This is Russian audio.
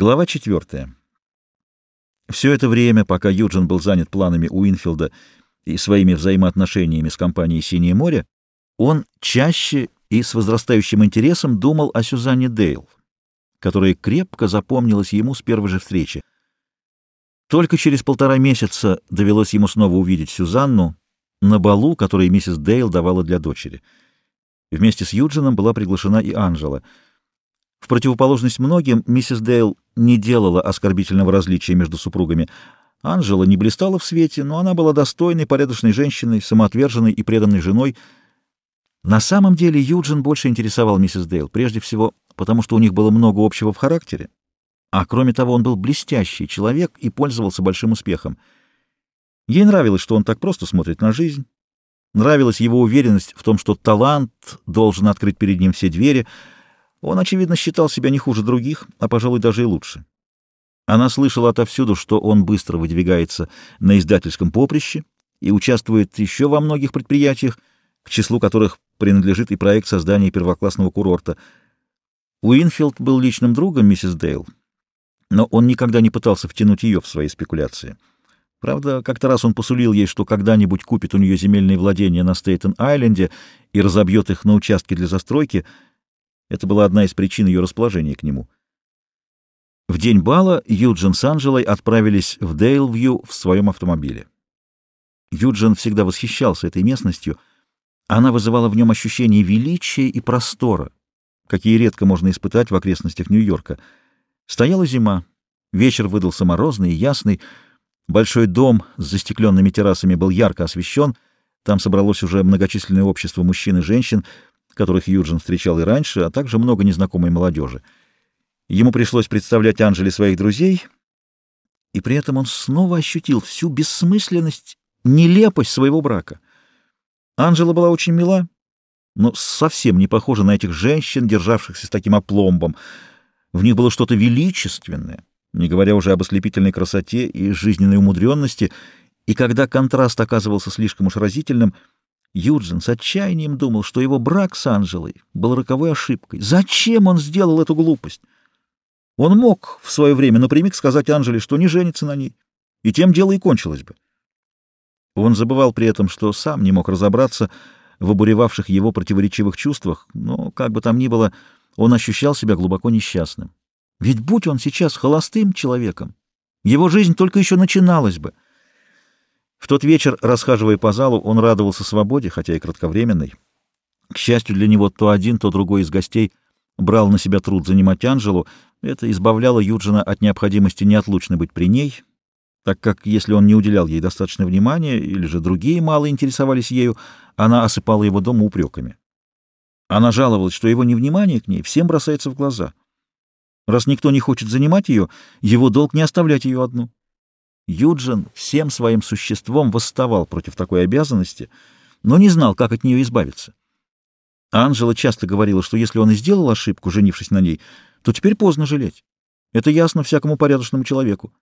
Глава четвертая. Все это время, пока Юджин был занят планами Уинфилда и своими взаимоотношениями с компанией «Синее море», он чаще и с возрастающим интересом думал о Сюзанне Дейл, которая крепко запомнилась ему с первой же встречи. Только через полтора месяца довелось ему снова увидеть Сюзанну на балу, который миссис Дейл давала для дочери. Вместе с Юджином была приглашена и Анжела — в противоположность многим, миссис Дейл не делала оскорбительного различия между супругами. Анжела не блистала в свете, но она была достойной, порядочной женщиной, самоотверженной и преданной женой. На самом деле Юджин больше интересовал миссис Дейл, прежде всего потому, что у них было много общего в характере, а кроме того он был блестящий человек и пользовался большим успехом. Ей нравилось, что он так просто смотрит на жизнь, нравилась его уверенность в том, что талант должен открыть перед ним все двери — он, очевидно, считал себя не хуже других, а, пожалуй, даже и лучше. Она слышала отовсюду, что он быстро выдвигается на издательском поприще и участвует еще во многих предприятиях, к числу которых принадлежит и проект создания первоклассного курорта. Уинфилд был личным другом миссис Дейл, но он никогда не пытался втянуть ее в свои спекуляции. Правда, как-то раз он посулил ей, что когда-нибудь купит у нее земельные владения на Стейтен-Айленде и разобьет их на участки для застройки — это была одна из причин ее расположения к нему. В день бала Юджин с Анджелой отправились в Дейлвью в своем автомобиле. Юджин всегда восхищался этой местностью. Она вызывала в нем ощущение величия и простора, какие редко можно испытать в окрестностях Нью-Йорка. Стояла зима, вечер выдался морозный и ясный, большой дом с застекленными террасами был ярко освещен, там собралось уже многочисленное общество мужчин и женщин — которых Юджин встречал и раньше, а также много незнакомой молодежи. Ему пришлось представлять Анжеле своих друзей, и при этом он снова ощутил всю бессмысленность, нелепость своего брака. Анжела была очень мила, но совсем не похожа на этих женщин, державшихся с таким опломбом. В них было что-то величественное, не говоря уже об ослепительной красоте и жизненной умудренности, и когда контраст оказывался слишком уж разительным — Юджин с отчаянием думал, что его брак с Анжелой был роковой ошибкой. Зачем он сделал эту глупость? Он мог в свое время напрямик сказать Анжеле, что не женится на ней, и тем дело и кончилось бы. Он забывал при этом, что сам не мог разобраться в обуревавших его противоречивых чувствах, но, как бы там ни было, он ощущал себя глубоко несчастным. Ведь будь он сейчас холостым человеком, его жизнь только еще начиналась бы — в тот вечер, расхаживая по залу, он радовался свободе, хотя и кратковременной. К счастью для него, то один, то другой из гостей брал на себя труд занимать Анжелу. Это избавляло Юджина от необходимости неотлучно быть при ней, так как если он не уделял ей достаточно внимания, или же другие мало интересовались ею, она осыпала его дом упреками. Она жаловалась, что его невнимание к ней всем бросается в глаза. Раз никто не хочет занимать ее, его долг не оставлять ее одну. Юджин всем своим существом восставал против такой обязанности, но не знал, как от нее избавиться. Анжела часто говорила, что если он и сделал ошибку, женившись на ней, то теперь поздно жалеть. Это ясно всякому порядочному человеку.